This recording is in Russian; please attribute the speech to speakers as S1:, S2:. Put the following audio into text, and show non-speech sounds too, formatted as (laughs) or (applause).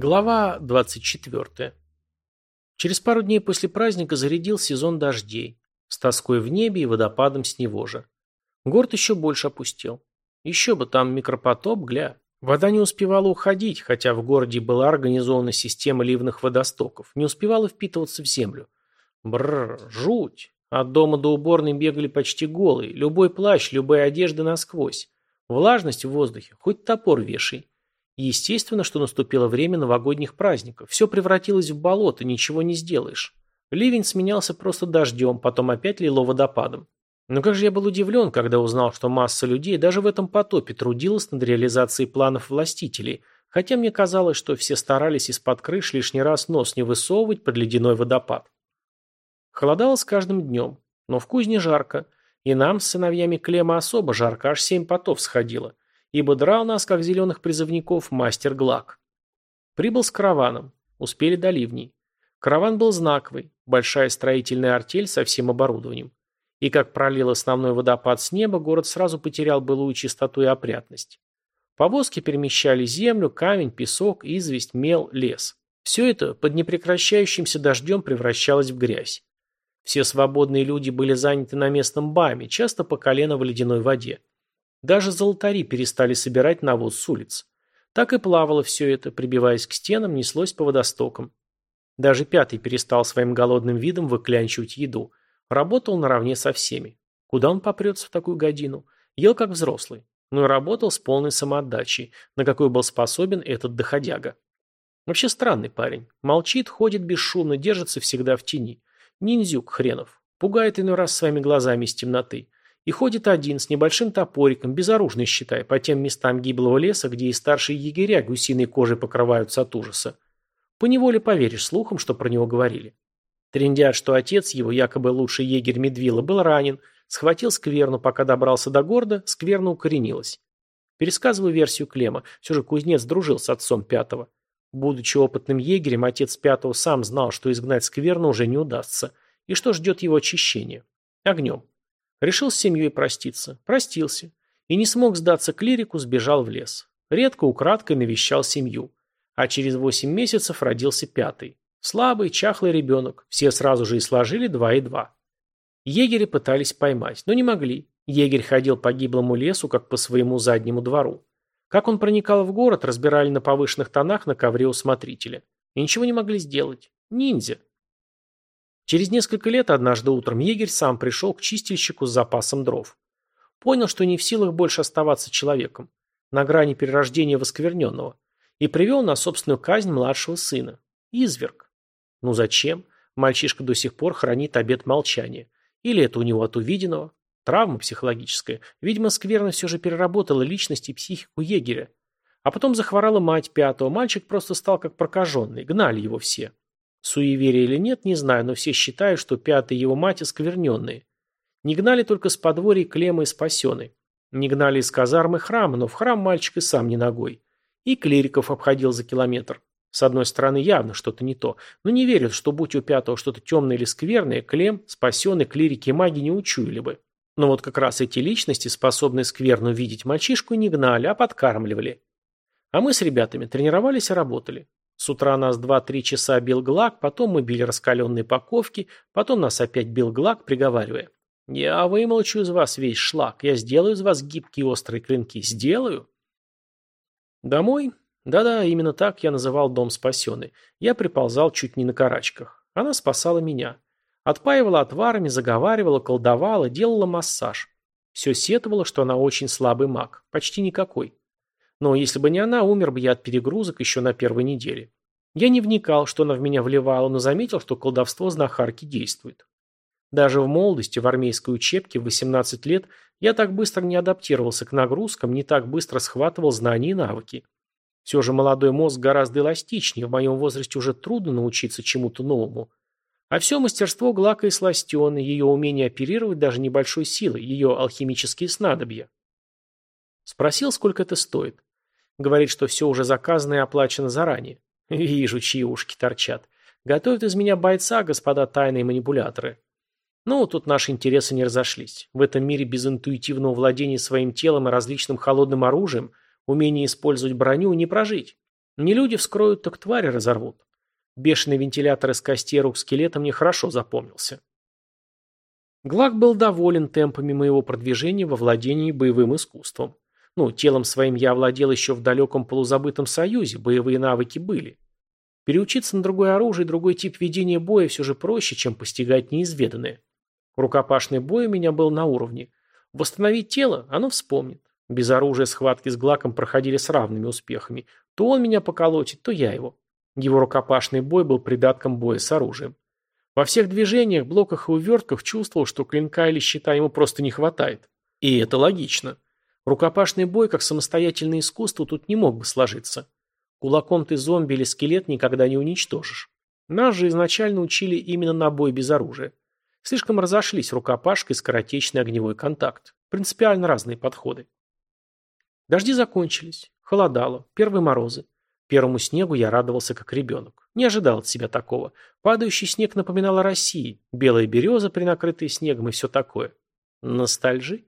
S1: Глава 24. Через пару дней после праздника зарядил сезон дождей, с тоской в небе и водопадом с него же. Город еще больше опустел. Еще бы там микропотоп, гля. Вода не успевала уходить, хотя в городе была организована система ливных водостоков, не успевала впитываться в землю. Бррр, жуть. От дома до уборной бегали почти голые, любой плащ, любая одежда насквозь. Влажность в воздухе, хоть топор вешай. Естественно, что наступило время новогодних праздников. Все превратилось в болото, ничего не сделаешь. Ливень сменялся просто дождем, потом опять лило водопадом. Но как же я был удивлен, когда узнал, что масса людей даже в этом потопе трудилась над реализацией планов властителей, хотя мне казалось, что все старались из-под крыш лишний раз нос не высовывать под ледяной водопад. Холодало с каждым днем, но в кузне жарко, и нам с сыновьями Клема особо жарко, аж семь потов сходило ибо драл нас, как зеленых призывников, мастер Глак. Прибыл с караваном. Успели до ливней. Караван был знаковый, большая строительная артель со всем оборудованием. И как пролил основной водопад с неба, город сразу потерял былую чистоту и опрятность. Повозки перемещали землю, камень, песок, известь, мел, лес. Все это под непрекращающимся дождем превращалось в грязь. Все свободные люди были заняты на местном баме, часто по колено в ледяной воде. Даже золотари перестали собирать навоз с улиц. Так и плавало все это, прибиваясь к стенам, неслось по водостокам. Даже пятый перестал своим голодным видом выклянчивать еду. Работал наравне со всеми. Куда он попрется в такую годину? Ел как взрослый. Но и работал с полной самоотдачей, на какой был способен этот доходяга. Вообще странный парень. Молчит, ходит бесшумно, держится всегда в тени. Ниндзюк хренов. Пугает иной раз своими глазами из темноты. И ходит один, с небольшим топориком, безоружный, считай, по тем местам гиблого леса, где и старшие егеря гусиной кожей покрываются от ужаса. Поневоле поверишь слухам, что про него говорили. Трендят, что отец его, якобы лучший егерь Медвила, был ранен, схватил скверну, пока добрался до города, скверна укоренилась. Пересказываю версию Клема. Все же кузнец дружил с отцом пятого. Будучи опытным егерем, отец пятого сам знал, что изгнать скверну уже не удастся, и что ждет его очищение. Огнем. Решил с семьей проститься. Простился. И не смог сдаться клирику, сбежал в лес. Редко украдкой навещал семью. А через восемь месяцев родился пятый. Слабый, чахлый ребенок. Все сразу же и сложили два и два. Егери пытались поймать, но не могли. Егерь ходил по гиблому лесу, как по своему заднему двору. Как он проникал в город, разбирали на повышенных тонах на ковре у смотрителя. И ничего не могли сделать. Ниндзя. Через несколько лет однажды утром егерь сам пришел к чистильщику с запасом дров. Понял, что не в силах больше оставаться человеком, на грани перерождения воскверненного, и привел на собственную казнь младшего сына. Изверг. Ну зачем? Мальчишка до сих пор хранит обет молчания. Или это у него от увиденного? Травма психологическая. Видимо, скверно все же переработала личность и психику егеря. А потом захворала мать пятого. Мальчик просто стал как прокаженный. Гнали его все. Суеверие или нет, не знаю, но все считают, что пятый его мать оскверненные. Не гнали только с подворья Клема и Спасены. Не гнали из казармы храма, но в храм мальчик и сам не ногой. И клириков обходил за километр. С одной стороны, явно что-то не то, но не верят, что будь у пятого что-то темное или скверное, Клем, спасенный, клирики и маги не учуяли бы. Но вот как раз эти личности, способные скверно видеть мальчишку, не гнали, а подкармливали. А мы с ребятами тренировались и работали. С утра нас два-три часа бил Глак, потом мы били раскаленные паковки, потом нас опять бил Глак, приговаривая. «Я вымолчу из вас весь шлак, я сделаю из вас гибкие острые клинки. Сделаю?» Домой? Да-да, именно так я называл дом спасенный. Я приползал чуть не на карачках. Она спасала меня. Отпаивала отварами, заговаривала, колдовала, делала массаж. Все сетовало, что она очень слабый маг. Почти никакой. Но если бы не она, умер бы я от перегрузок еще на первой неделе. Я не вникал, что она в меня вливала, но заметил, что колдовство знахарки действует. Даже в молодости, в армейской учебке, в 18 лет, я так быстро не адаптировался к нагрузкам, не так быстро схватывал знания и навыки. Все же молодой мозг гораздо эластичнее, в моем возрасте уже трудно научиться чему-то новому. А все мастерство Глака и сластены, ее умение оперировать даже небольшой силой, ее алхимические снадобья. Спросил, сколько это стоит. Говорит, что все уже заказано и оплачено заранее. (laughs) Вижу, чьи ушки торчат. Готовят из меня бойца, господа тайные манипуляторы. Ну, тут наши интересы не разошлись. В этом мире без интуитивного владения своим телом и различным холодным оружием, умения использовать броню не прожить. Не люди вскроют, так твари разорвут. Бешеный вентилятор из костей рук скелета мне хорошо запомнился. Глак был доволен темпами моего продвижения во владении боевым искусством. Ну, телом своим я овладел еще в далеком полузабытом союзе, боевые навыки были. Переучиться на другое оружие другой тип ведения боя все же проще, чем постигать неизведанное. Рукопашный бой у меня был на уровне. Восстановить тело оно вспомнит. Без оружия схватки с Глаком проходили с равными успехами. То он меня поколотит, то я его. Его рукопашный бой был придатком боя с оружием. Во всех движениях, блоках и увертках чувствовал, что клинка или щита ему просто не хватает. И это логично. Рукопашный бой, как самостоятельное искусство, тут не мог бы сложиться. Кулаком ты зомби или скелет никогда не уничтожишь. Нас же изначально учили именно на бой без оружия. Слишком разошлись рукопашка и скоротечный огневой контакт. Принципиально разные подходы. Дожди закончились. Холодало. Первые морозы. Первому снегу я радовался как ребенок. Не ожидал от себя такого. Падающий снег напоминал о России. Белая береза, принакрытая снегом и все такое. Ностальжи?